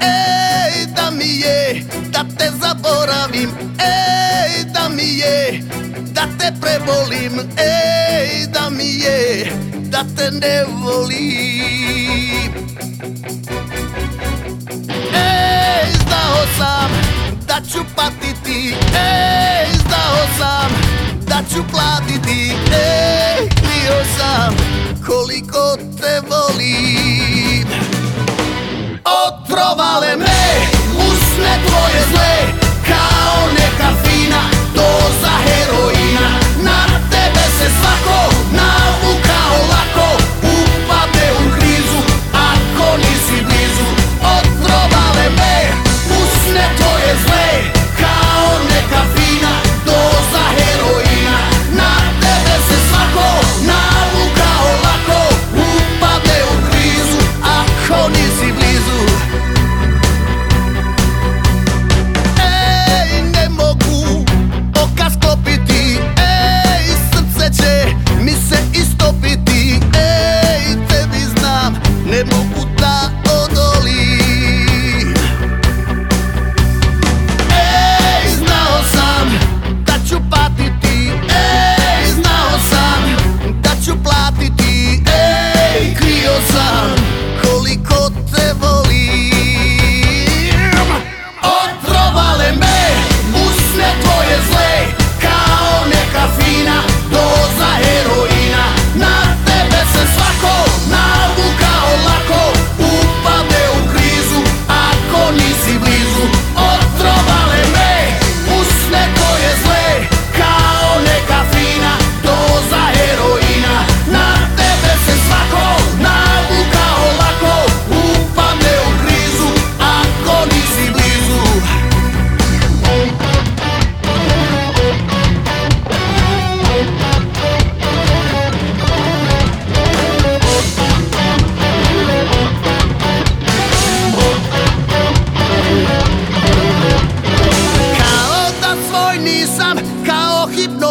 Ej, da mi je, da te zaboravim. Ej, da mi je, da te prebolim. Ej, da mi je, da te ne volim. Ej, znao sam, da ću patiti. Ej, znao sam, da ću platiti. Ej, bio sam, koliko te volim. robalet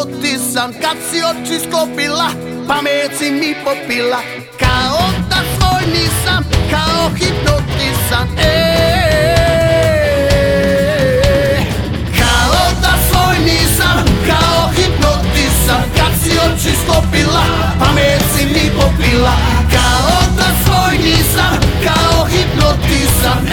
otisan Kad si oči sklopila, pamet si mi popila. Kao da svoj nisam, kao hipnotisan e, Kao da svoj nisam, kao hipnotisan. Kad si oči sklopila, pamet si mi popila. Kao da svoj nisam, kao hipnotisan e.